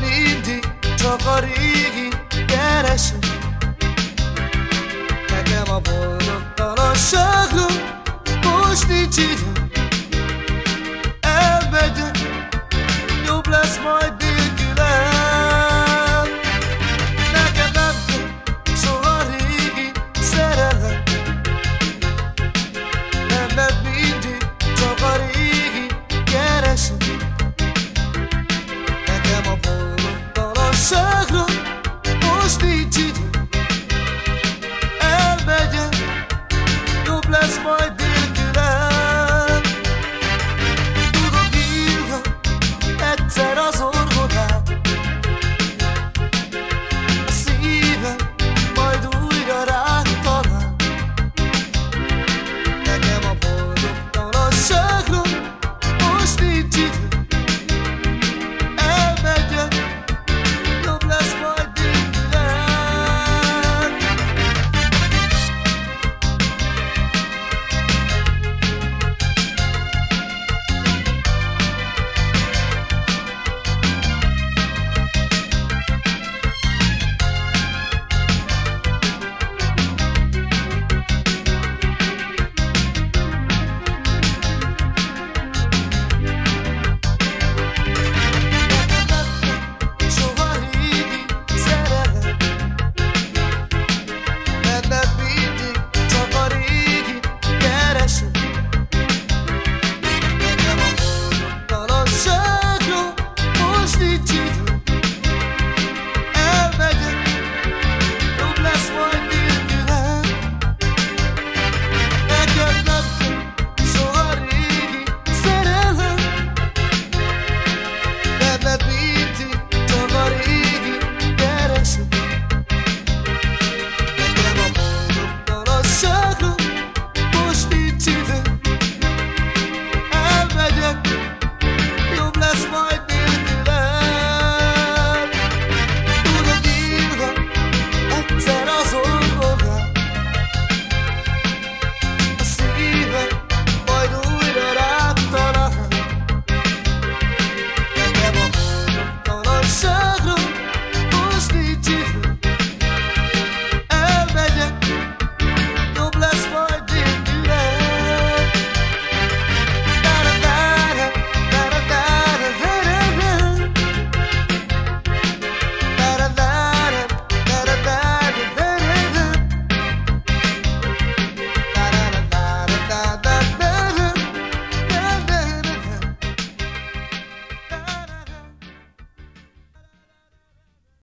nindi, to korigi, geresi That's my dear.